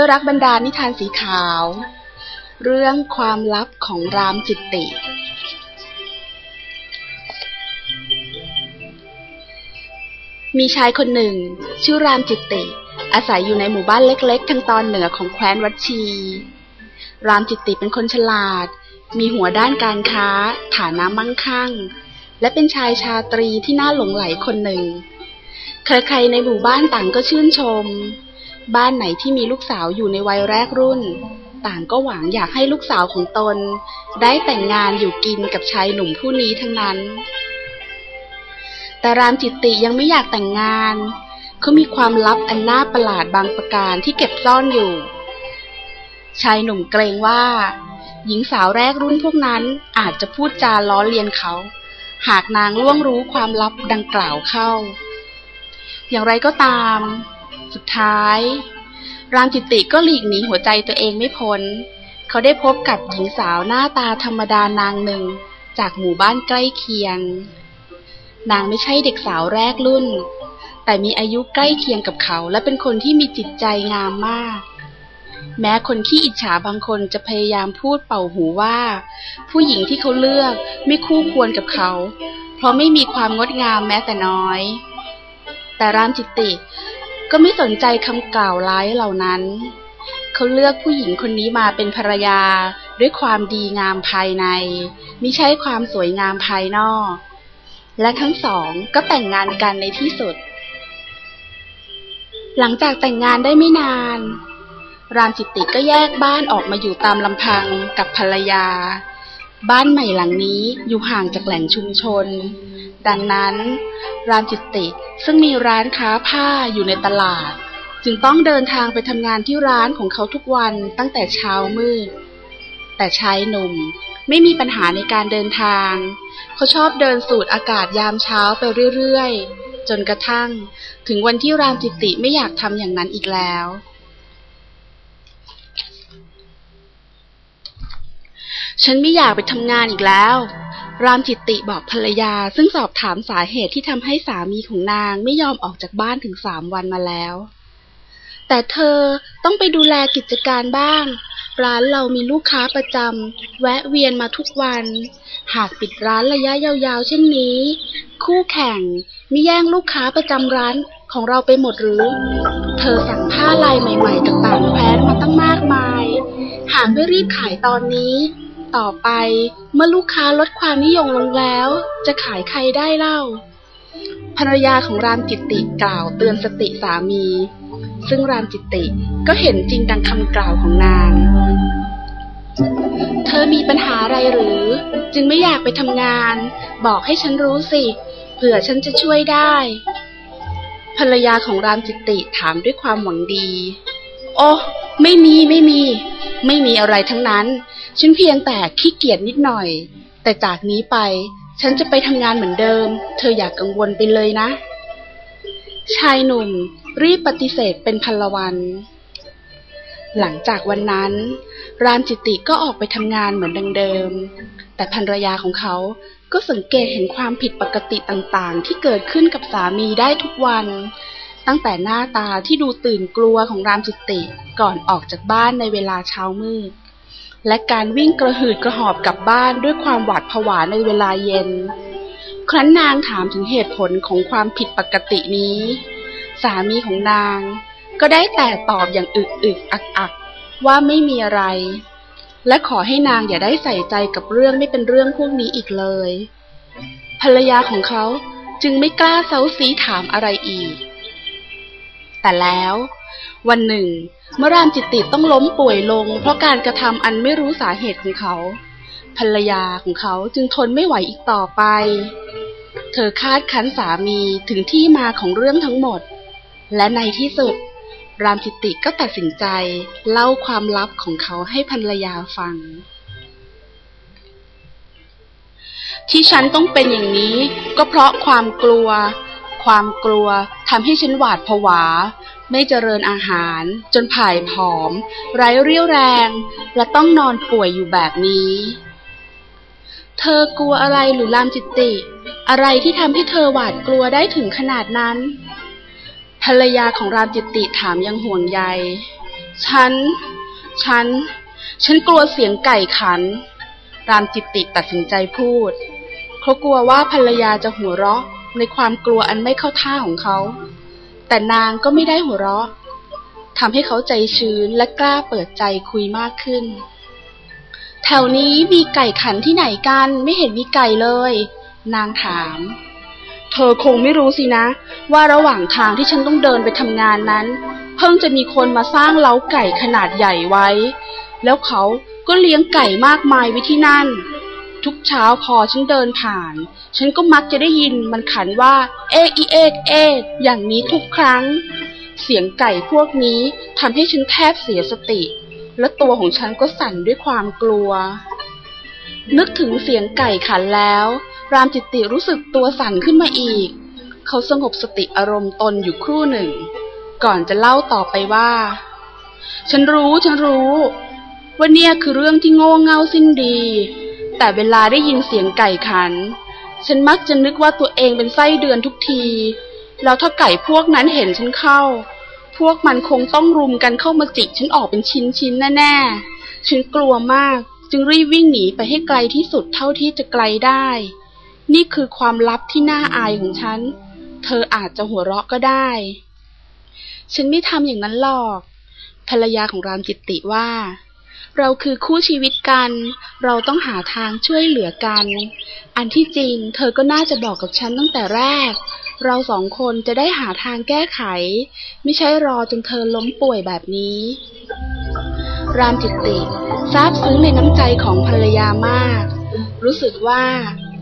ด้วยรักบรรดานิทานสีขาว เรื่องความลับของรามจิตติ มีชายคนหนึ่ง ชื่อรามจิตติ อาศัยอยู่ในหมู่บ้านเล็ก ๆ ทางตอนเหนือของแคว้นวัดชี รามจิตติเป็นคนฉลาด มีหัวด้านการค้า ฐานะมั่งคั่ง และเป็นชายชาตรีที่น่าหลงไหลคนหนึ่ง ใครๆในหมู่บ้านต่างก็ชื่นชม บ้านไหนที่มีลูกสาวอยู่ในวัยแรกรุ่น ต่างก็หวังอยากให้ลูกสาวของตน ได้แต่งงานอยู่กินกับชายหนุ่มผู้นี้ทั้งนั้น แต่รามจิตติยังไม่อยากแต่งงาน เขามีความลับอันน่าประหลาดบางประการที่เก็บซ่อนอยู่ ชายหนุ่มเกรงว่า หญิงสาวแรกรุ่นพวกนั้นอาจจะพูดจาล้อเลียนเขา หากนางล่วงรู้ความลับดังกล่าวเข้า อย่างไรก็ตาม สุดท้าย รามจิตติก็หลีกหนีหัวใจตัวเองไม่พ้น เขาได้พบกับหญิงสาวหน้าตาธรรมดานางหนึ่งจากหมู่บ้านใกล้เคียง นางไม่ใช่เด็กสาวแรกรุ่น แต่มีอายุใกล้เคียงกับเขาและเป็นคนที่มีจิตใจงามมาก แม้คนขี้อิจฉาบางคนจะพยายามพูดเป่าหูว่า ผู้หญิงที่เขาเลือกไม่คู่ควรกับเขา เพราะไม่มีความงดงามแม้แต่น้อย แต่รามจิตติ ก็ไม่สนใจคำกล่าวร้ายเหล่านั้น เขาเลือกผู้หญิงคนนี้มาเป็นภรรยาด้วยความดีงามภายใน มิใช่ความสวยงามภายนอก และทั้งสองก็แต่งงานกันในที่สุด หลังจากแต่งงานได้ไม่นาน รามจิตติก็แยกบ้านออกมาอยู่ตามลำพังกับภรรยา บ้านใหม่หลังนี้อยู่ห่างจากแหล่งชุมชน ดังนั้น รามจิตติซึ่งมีร้านค้าผ้าอยู่ในตลาด จึงต้องเดินทางไปทำงานที่ร้านของเขาทุกวันตั้งแต่เช้ามืด แต่ชายหนุ่มไม่มีปัญหาในการเดินทาง เขาชอบเดินสูดอากาศยามเช้าไปเรื่อยๆ จนกระทั่ง ถึงวันที่รามจิตติไม่อยากทำอย่างนั้นอีกแล้วฉันไม่อยากไปทำงานอีกแล้ว รามจิตติบอกภรรยา ซึ่งสอบถามสาเหตุที่ทำให้สามีของนางไม่ยอมออกจากบ้านถึงสามวันมาแล้ว แต่เธอต้องไปดูแลกิจการบ้าง ร้านเรามีลูกค้าประจำแวะเวียนมาทุกวัน หากปิดร้านระยะยาวๆ เช่นนี้ คู่แข่งมิแย่งลูกค้าประจำร้านของเราไปหมดหรือ เธอสั่งผ้าลายใหม่ๆจากต่างแคว้นมาตั้งมากมาย หากไม่รีบขายตอนนี้ ต่อไป เมื่อลูกค้าลดความนิยมลงแล้ว จะขายใครได้เล่า ภรรยาของรามจิตติกล่าวเตือนสติสามี ซึ่งรามจิตติก็เห็นจริงดังคำกล่าวของนาง เธอมีปัญหาอะไรหรือ จึงไม่อยากไปทำงาน บอกให้ฉันรู้สิ เผื่อฉันจะช่วยได้ ภรรยาของรามจิตติถามด้วยความหวังดี โอ้ไม่มีไม่มี ไม่มีอะไรทั้งนั้น ฉันเพียงแต่ขี้เกียจนิดหน่อย แต่จากนี้ไป ฉันจะไปทำงานเหมือนเดิม เธออย่ากกังวลไปเลยนะ ชายหนุ่มรีบปฏิเสธเป็นพลวัน หลังจากวันนั้น รามจิติก็ออกไปทำงานเหมือนดังเดิม แต่ภรรยาของเขาก็สังเกตเห็นความผิดปกติต่างๆ ที่เกิดขึ้นกับสามีได้ทุกวัน ตั้งแต่หน้าตาที่ดูตื่นกลัวของรามจิตติก่อนออกจากบ้านในเวลาเช้ามืด และการวิ่งกระหืดกระหอบกลับบ้านด้วยความหวาดผวาในเวลาเย็น ครั้นนางถามถึงเหตุผลของความผิดปกตินี้ สามีของนางก็ได้แต่ตอบอย่างอึกอึกอักอักว่าไม่มีอะไร และขอให้นางอย่าได้ใส่ใจกับเรื่องไม่เป็นเรื่องพวกนี้อีกเลย ภรรยาของเขาจึงไม่กล้าเซาซีถามอะไรอีก แต่แล้ว วันหนึ่งเมื่อรามจิตติต้องล้มป่วยลง เพราะการกระทำอันไม่รู้สาเหตุของเขา ภรรยาของเขาจึงทนไม่ไหวอีกต่อไป เธอคาดคั้นสามีถึงที่มาของเรื่องทั้งหมด และในที่สุด รามจิตติก็ตัดสินใจ เล่าความลับของเขาให้ภรรยาฟัง ที่ฉันต้องเป็นอย่างนี้ก็เพราะความกลัว ความกลัวทำให้ฉันหวาดผวา ไม่เจริญอาหาร จนผ่ายผอม ไร้เรี่ยวแรง และต้องนอนป่วยอยู่แบบนี้ เธอกลัวอะไรหรือรามจิตติ อะไรที่ทำให้เธอหวาดกลัวได้ถึงขนาดนั้น ภรรยาของรามจิตติถามยังห่วงใย ฉัน ฉัน ฉันกลัวเสียงไก่ขัน รามจิตติตัดสินใจพูด เขากลัวว่าภรรยาจะหัวเราะในความกลัวอันไม่เข้าท่าของเขา แต่นางก็ไม่ได้หัวเราะทำให้เขาใจชื้นและกล้าเปิดใจคุยมากขึ้น แถวนี้มีไก่ขันที่ไหนกันไม่เห็นมีไก่เลย นางถาม เธอคงไม่รู้สินะ ว่าระหว่างทางที่ฉันต้องเดินไปทำงานนั้น เพิ่งจะมีคนมาสร้างเล้าไก่ขนาดใหญ่ไว้ แล้วเขาก็เลี้ยงไก่มากมายไว้ที่นั่น ทุกเช้าพอฉันเดินผ่าน ฉันก็มักจะได้ยินมันขันว่า เอกอีเอ๊กเอ๊กอย่างนี้ทุกครั้ง เสียงไก่พวกนี้ทำให้ฉันแทบเสียสติ และตัวของฉันก็สั่นด้วยความกลัว นึกถึงเสียงไก่ขันแล้ว รามจิตติรู้สึกตัวสั่นขึ้นมาอีก เขาสงบสติอารมณ์ตนอยู่ครู่หนึ่ง ก่อนจะเล่าต่อไปว่า ฉันรู้ฉันรู้ว่าเนี่ยคือเรื่องที่โง่เง่าสิ้นดี แต่เวลาได้ยินเสียงไก่ขัน ฉันมักจะนึกว่าตัวเองเป็นไส้เดือนทุกที แล้วถ้าไก่พวกนั้นเห็นฉันเข้า พวกมันคงต้องรุมกันเข้ามาจิกฉันออกเป็นชิ้นๆแน่ๆ ฉันกลัวมากจึงรีบวิ่งหนีไปให้ไกลที่สุดเท่าที่จะไกลได้ นี่คือความลับที่น่าอายของฉัน เธออาจจะหัวเราะก็ได้ ฉันไม่ทำอย่างนั้นหรอก ภรรยาของรามจิตติว่า เราคือคู่ชีวิตกัน เราต้องหาทางช่วยเหลือกัน อันที่จริง เธอก็น่าจะบอกกับฉันตั้งแต่แรก เราสองคนจะได้หาทางแก้ไข ไม่ใช่รอจนเธอล้มป่วยแบบนี้ รามจิตติซาบซึ้งในน้ำใจของภรรยามาก รู้สึกว่า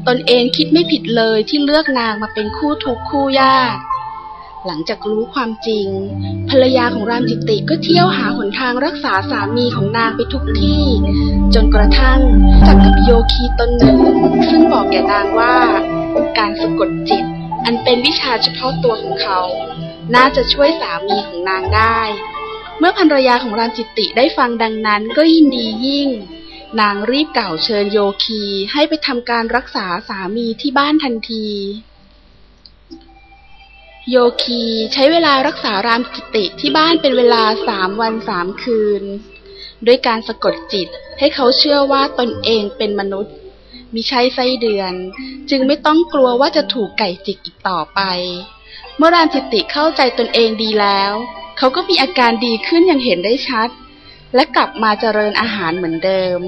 ตนเองคิดไม่ผิดเลยที่เลือกนางมาเป็นคู่ทุกคู่ยาก หลังจากรู้ความจริง ภรรยาของรามจิตติก็เที่ยวหาหนทางรักษาสามีของนางไปทุกที่ จนกระทั่งจักกับโยคีตนหนึ่ง ซึ่งบอกแก่นางว่า การสะกดจิต อันเป็นวิชาเฉพาะตัวของเขา น่าจะช่วยสามีของนางได้ เมื่อภรรยาของรามจิตติได้ฟังดังนั้นก็ยินดียิ่ง นางรีบกล่าวเชิญโยคีให้ไปทำการรักษาสามีที่บ้านทันที โยคีใช้เวลารักษารามกิติที่บ้านเป็นเวลาสามวันสามคืน ด้วยการสะกดจิตให้เขาเชื่อว่าตนเองเป็นมนุษย์ มิใช่ไส้เดือน จึงไม่ต้องกลัวว่าจะถูกไก่จิกอีกต่อไป เมื่อรามจิติเข้าใจตนเองดีแล้ว เขาก็มีอาการดีขึ้นอย่างเห็นได้ชัด และกลับมาเจริญอาหารเหมือนเดิม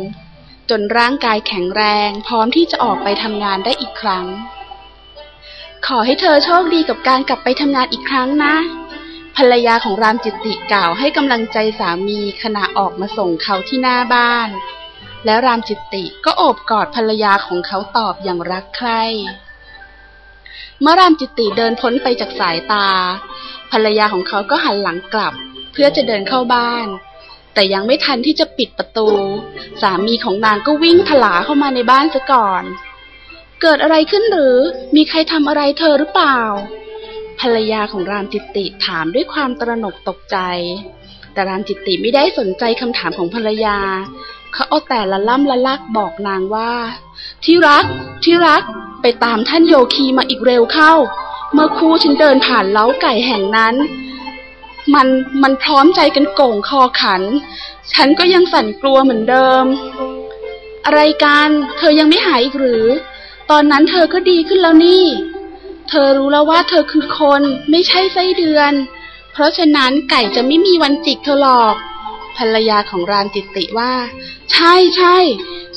จนร่างกายแข็งแรงพร้อมที่จะออกไปทำงานได้อีกครั้ง ขอให้เธอโชคดีกับการกลับไปทำงานอีกครั้งนะ ภรรยาของรามจิตติกล่าวให้กำลังใจสามีขณะออกมาส่งเขาที่หน้าบ้าน แล้วรามจิตติก็โอบกอดภรรยาของเขาตอบอย่างรักใคร่เมื่อรามจิตติเดินพ้นไปจากสายตา ภรรยาของเขาก็หันหลังกลับ เพื่อจะเดินเข้าบ้าน แต่ยังไม่ทันที่จะปิดประตู สามีของนางก็วิ่งถลาเข้ามาในบ้านซะก่อน เกิดอะไรขึ้นหรือ มีใครทำอะไรเธอหรือเปล่า ภรรยาของรามจิตติถามด้วยความตระหนกตกใจ แต่รามจิตติไม่ได้สนใจคำถามของภรรยา เขาเอาแต่ละล่ำละลักบอกนางว่า ที่รัก ที่รัก ไปตามท่านโยคีมาอีกเร็วเข้า เมื่อครู่ฉันเดินผ่านเล้าไก่แห่งนั้น มันมันพร้อมใจกันโก่งคอขัน ฉันก็ยังสั่นกลัวเหมือนเดิม อะไรกัน เธอยังไม่หายอีกหรือ ตอนนั้นเธอก็ดีขึ้นแล้วนี่ เธอรู้แล้วว่าเธอคือคนไม่ใช่ไส้เดือน เพราะฉะนั้นไก่จะไม่มีวันจิกเธอหรอก ภรรยาของรามจิตติว่า ใช่ใช่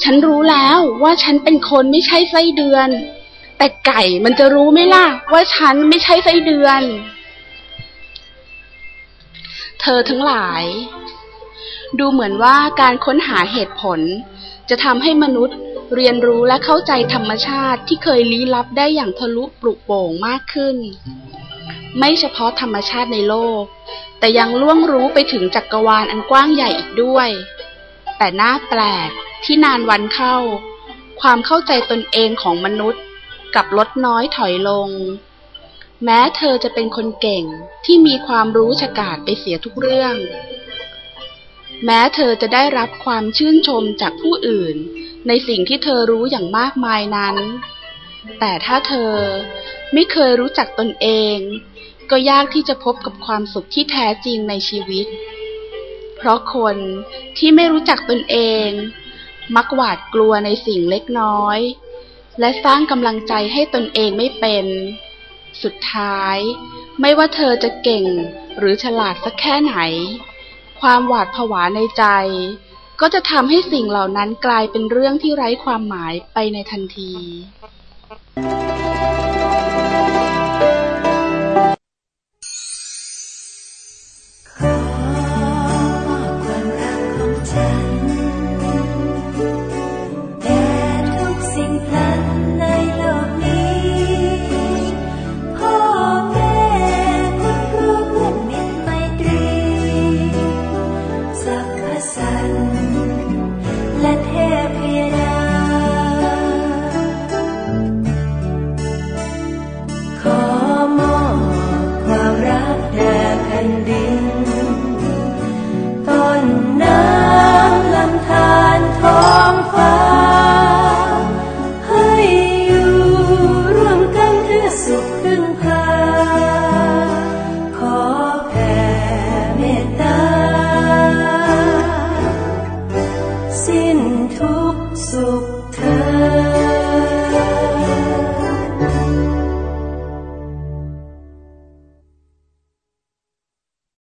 ฉันรู้แล้วว่าฉันเป็นคนไม่ใช่ไส้เดือน แต่ไก่มันจะรู้ไหมล่ะ ว่าฉันไม่ใช่ไส้เดือน เธอทั้งหลาย ดูเหมือนว่าการค้นหาเหตุผล จะทำให้มนุษย์ เรียนรู้และเข้าใจธรรมชาติที่เคยลี้ลับได้อย่างทะลุปลุกโป่งมากขึ้น ไม่เฉพาะธรรมชาติในโลก แต่ยังล่วงรู้ไปถึงจักกรวาลอันกว้างใหญ่อีกด้วย แต่น่าแปลกที่นานวันเข้า ความเข้าใจตนเองของมนุษย์กับลดน้อยถอยลง แม้เธอจะเป็นคนเก่งที่มีความรู้ฉกาจไปเสียทุกเรื่อง แม้เธอจะได้รับความชื่นชมจากผู้อื่น ในสิ่งที่เธอรู้อย่างมากมายนั้น แต่ถ้าเธอไม่เคยรู้จักตนเอง ก็ยากที่จะพบกับความสุขที่แท้จริงในชีวิต เพราะคนที่ไม่รู้จักตนเอง มักหวาดกลัวในสิ่งเล็กน้อย และสร้างกำลังใจให้ตนเองไม่เป็น สุดท้าย ไม่ว่าเธอจะเก่งหรือฉลาดสักแค่ไหน ความหวาดผวาในใจ ก็จะทำให้สิ่งเหล่านั้นกลายเป็นเรื่องที่ไร้ความหมายไปในทันที